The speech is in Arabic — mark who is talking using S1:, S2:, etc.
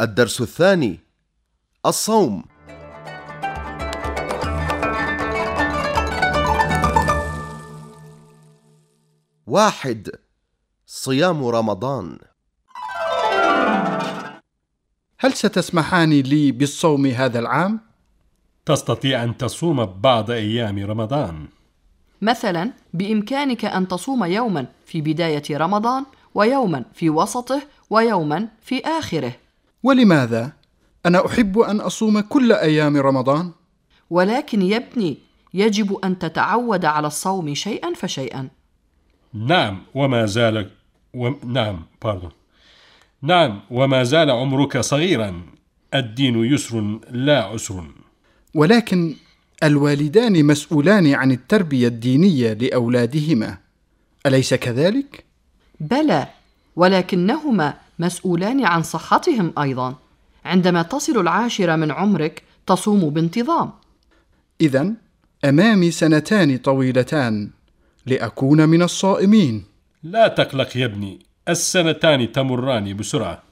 S1: الدرس الثاني الصوم. واحد صيام رمضان.
S2: هل ستسمحان لي بالصوم هذا العام؟
S3: تستطيع أن تصوم بعض أيام رمضان.
S4: مثلا بإمكانك أن تصوم يوما في بداية رمضان ويوما في وسطه ويوما في آخره.
S2: ولماذا؟ أنا أحب أن أصوم كل أيام رمضان.
S4: ولكن يا ابني يجب أن تتعود على الصوم شيئا فشيئا.
S3: نعم وما زال و... نعم باردون نعم وما زال عمرك صغيرا. الدين يسر لا عسر.
S2: ولكن الوالدان مسؤولان عن التربية الدينية لأولادهما. أليس كذلك؟
S4: بلى ولكنهما مسؤولان عن صحتهم أيضا عندما تصل العاشرة من عمرك تصوم بانتظام.
S2: إذا أمامي سنتان طويلتان لأكون من الصائمين.
S3: لا تقلق يا ابني السنتان تمران بسرعة.